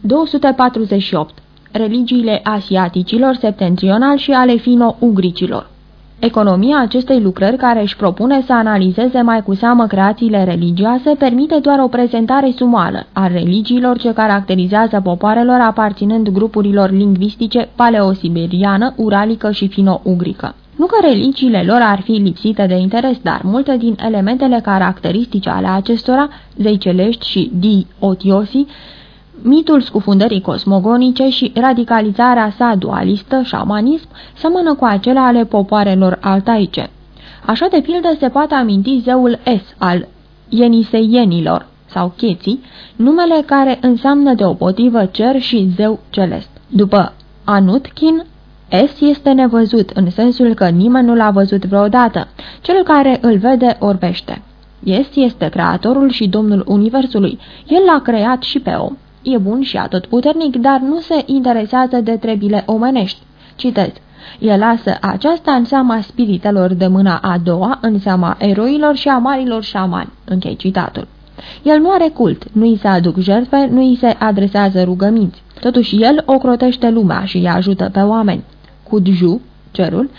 248. Religiile asiaticilor septentrional și ale fino-ugricilor Economia acestei lucrări, care își propune să analizeze mai cu seamă creațiile religioase, permite doar o prezentare sumală a religiilor ce caracterizează popoarelor aparținând grupurilor lingvistice paleosiberiană, uralică și fino-ugrică. Nu că religiile lor ar fi lipsite de interes, dar multe din elementele caracteristice ale acestora, zei celești și diotiosi, Mitul scufundării cosmogonice și radicalizarea sa dualistă, șamanism, semănă cu acele ale popoarelor altaice. Așa de pildă se poate aminti zeul S al Yeniseienilor sau Cheții, numele care înseamnă deopotrivă cer și zeu celest. După Anutkin, S este nevăzut, în sensul că nimeni nu l-a văzut vreodată. Cel care îl vede orbește. S este creatorul și domnul universului. El l-a creat și pe om. E bun și atotputernic, dar nu se interesează de trebile omenești. Citez. El lasă aceasta în seama spiritelor de mâna a doua, în seama eroilor și a marilor șamani. Închei citatul. El nu are cult, nu îi se aduc jertfe, nu îi se adresează rugăminți. Totuși el ocrotește lumea și îi ajută pe oameni. Kudju, cerul,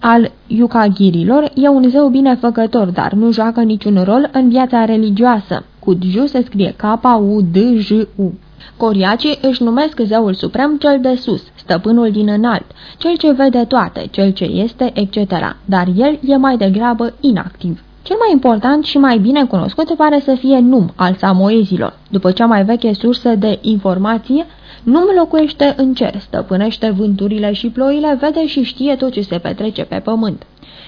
al Yukagirilor e un zeu binefăcător, dar nu joacă niciun rol în viața religioasă. Kudju se scrie K-U-D-J-U. Coriacii își numesc zeul suprem cel de sus, stăpânul din înalt, cel ce vede toate, cel ce este, etc., dar el e mai degrabă inactiv. Cel mai important și mai bine cunoscut pare să fie Num al samoezilor. După cea mai veche sursă de informație, Num locuiește în cer, stăpânește vânturile și ploile, vede și știe tot ce se petrece pe pământ.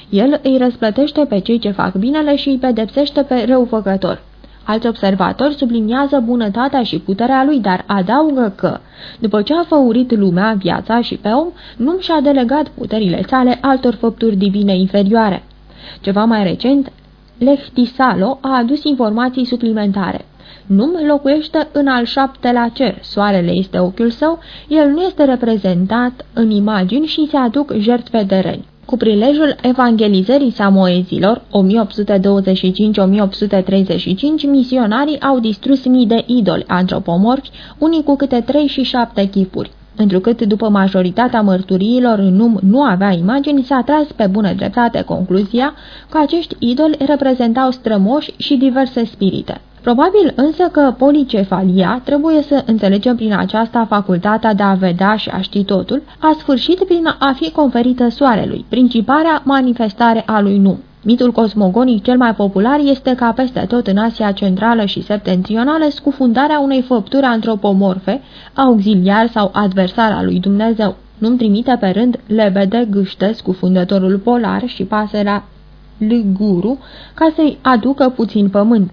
El îi răsplătește pe cei ce fac binele și îi pedepsește pe răufăcători. Alți observatori subliniază bunătatea și puterea lui, dar adaugă că, după ce a făurit lumea, viața și pe om, nu și-a delegat puterile sale altor făpturi divine inferioare. Ceva mai recent, Lehtisalo a adus informații suplimentare. Num locuiește în al șaptelea cer, soarele este ochiul său, el nu este reprezentat în imagini și se aduc jertfe de reni. Cu prilejul evangelizării samoezilor, 1825-1835, misionarii au distrus mii de idoli antropomorfi, unii cu câte 3 și 7 chipuri. Întrucât după majoritatea mărturiilor în num nu avea imagini, s-a tras pe bună dreptate concluzia că acești idoli reprezentau strămoși și diverse spirite. Probabil însă că policefalia, trebuie să înțelegem prin aceasta facultatea de a vedea și a ști totul, a sfârșit prin a fi conferită soarelui, principarea manifestare a lui Nu. Mitul cosmogonic cel mai popular este ca peste tot în Asia Centrală și Septentrională scufundarea unei făpturi antropomorfe, auxiliar sau adversar al lui Dumnezeu. Nu-mi trimite pe rând lebede, gâște, scufundătorul polar și pasărea Liguru ca să-i aducă puțin pământ.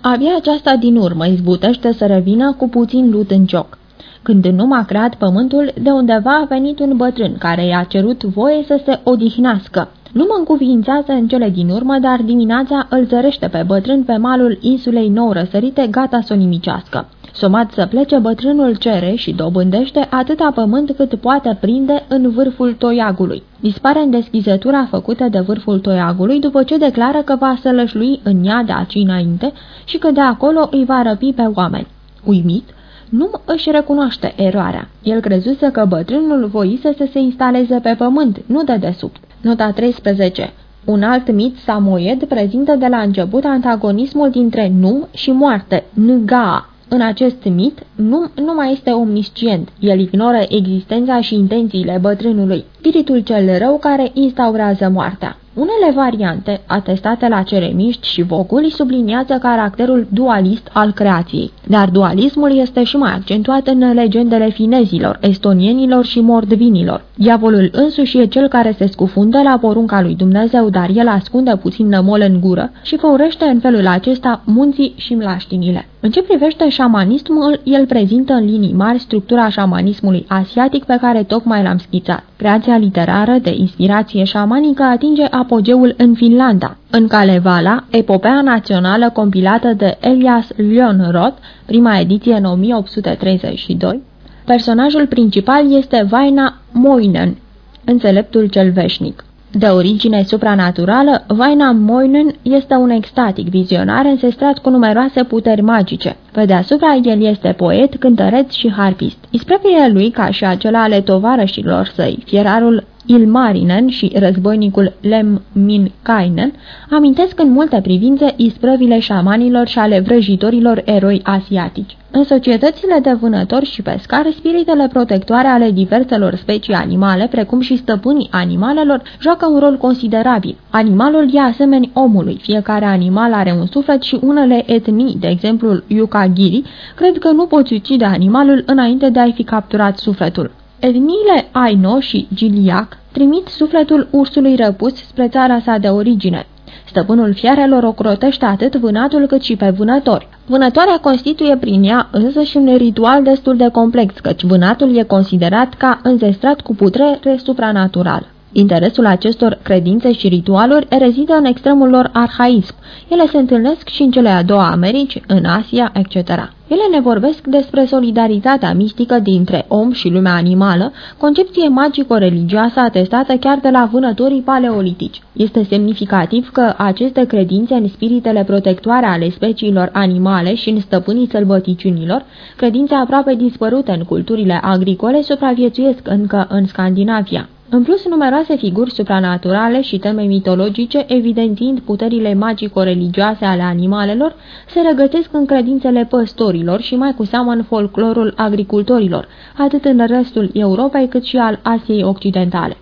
Abia aceasta din urmă izbutește să revină cu puțin lut în cioc. Când nu m-a creat pământul, de undeva a venit un bătrân care i-a cerut voie să se odihnească. Nu mă încuvințează în cele din urmă, dar dimineața îl zărește pe bătrân pe malul insulei nou răsărite, gata să o nimicească. Somat să plece, bătrânul cere și dobândește atâta pământ cât poate prinde în vârful toiagului. Dispare în deschizătura făcută de vârful toiagului după ce declară că va sălășlui în ea de aici înainte și că de acolo îi va răpi pe oameni. Uimit, nu își recunoaște eroarea. El crezuse că bătrânul voise să se instaleze pe pământ, nu de desubt. Nota 13 un alt mit samoied prezintă de la început antagonismul dintre nu și moarte, nga, în acest mit, nu, nu mai este omniscient. El ignoră existența și intențiile bătrânului, spiritul cel rău care instaurează moartea. Unele variante, atestate la ceremiști și voculi, subliniază caracterul dualist al creației, dar dualismul este și mai accentuat în legendele finezilor, estonienilor și mordvinilor. Diavolul însuși e cel care se scufundă la porunca lui Dumnezeu, dar el ascunde puțin nămol în gură și făurește în felul acesta munții și mlaștinile. În ce privește șamanismul, el prezintă în linii mari structura șamanismului asiatic pe care tocmai l-am schițat. Creația literară de inspirație șamanică atinge apogeul în Finlanda. În Kalevala, epopea națională compilată de Elias Lönnrot, prima ediție în 1832, personajul principal este Vaina Moinen, înțeleptul cel veșnic. De origine supranaturală, Vainamoinen este un extatic vizionar însestrat cu numeroase puteri magice. Pe deasupra, el este poet, cântăreț și harpist. Isprăvile lui, ca și acela ale tovarășilor săi, fierarul Ilmarinen și războinicul Lemminkainen amintesc în multe privințe isprăvile șamanilor și ale vrăjitorilor eroi asiatici. În societățile de vânători și pescari, spiritele protectoare ale diverselor specii animale, precum și stăpânii animalelor, joacă un rol considerabil. Animalul e asemeni omului. Fiecare animal are un suflet și unele etnii, de exemplu Yukagiri, cred că nu poți ucide animalul înainte de a-i fi capturat sufletul. Etniile Aino și Giliac trimit sufletul ursului răpus spre țara sa de origine. Stăpânul fiarelor ocrotește atât vânatul cât și pe vânători. Vânătoarea constituie prin ea însă și un ritual destul de complex, căci vânatul e considerat ca înzestrat cu putere supranatural. Interesul acestor credințe și ritualuri rezidă în extremul lor arhaism. Ele se întâlnesc și în cele a doua Americi, în Asia, etc. Ele ne vorbesc despre solidaritatea mistică dintre om și lumea animală, concepție magico-religioasă atestată chiar de la vânătorii paleolitici. Este semnificativ că aceste credințe în spiritele protectoare ale speciilor animale și în stăpânii sălbăticiunilor, credințe aproape dispărute în culturile agricole, supraviețuiesc încă în Scandinavia. În plus, numeroase figuri supranaturale și teme mitologice, evidențiind puterile magico-religioase ale animalelor, se regăsesc în credințele păstorilor și mai cu seamă în folclorul agricultorilor, atât în restul Europei cât și al Asiei Occidentale.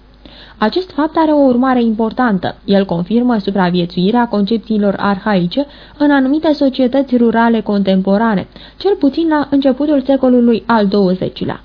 Acest fapt are o urmare importantă. El confirmă supraviețuirea concepțiilor arhaice în anumite societăți rurale contemporane, cel puțin la începutul secolului al XX-lea.